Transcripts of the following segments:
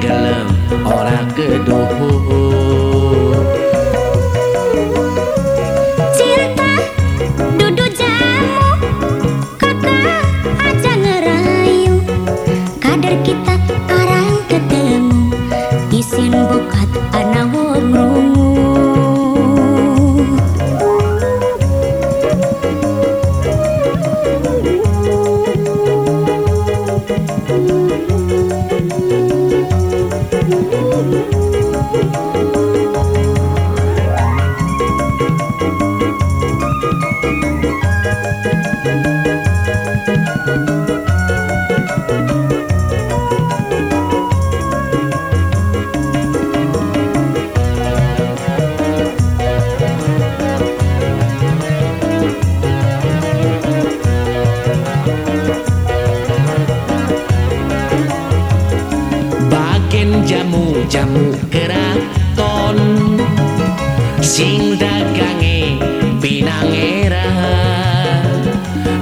gelem ora keduh cinta dudu jamu kakak aja ngerayu. Kader kita arang ketemu anak sing dagange pinangera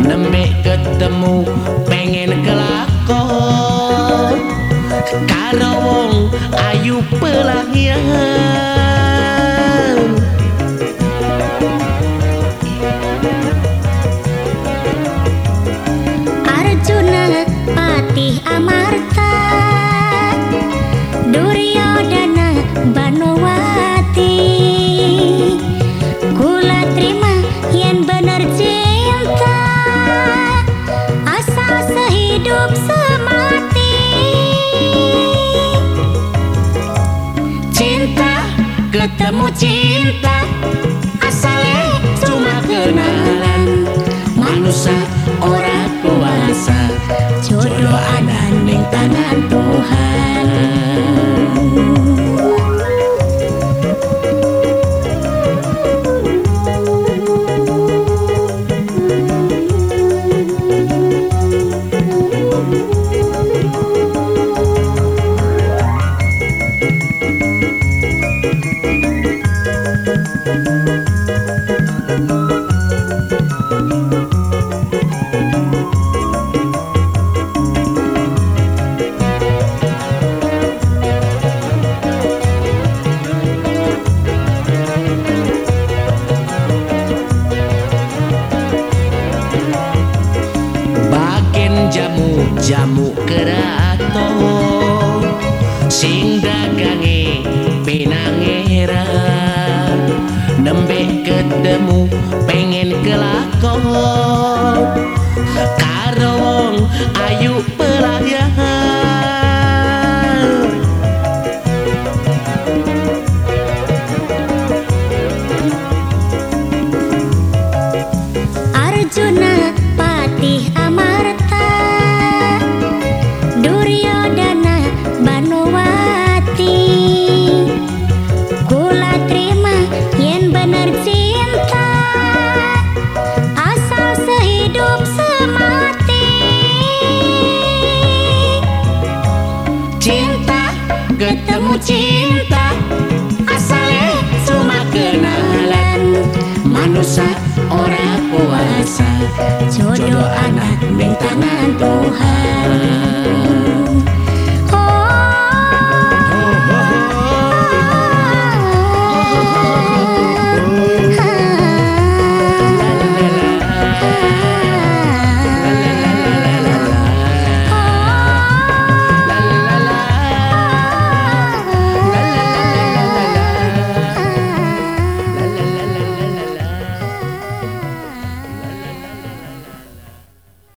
nembe ketemu pengen kelakon. Karo wong ayu pelangyan ketemu cinta. Asalnya cuma kenalan. Manusia orang kuasa jodoh anak ning tangan Tuhan jamu keraton sing dagange pinangera ketemu pengen kelakon. Karo ayu pelayan. Arjuna Patih ketemu cinta asalnya cuma kenalan. Manusia orang puasa jodoh anak di tangan Tuhan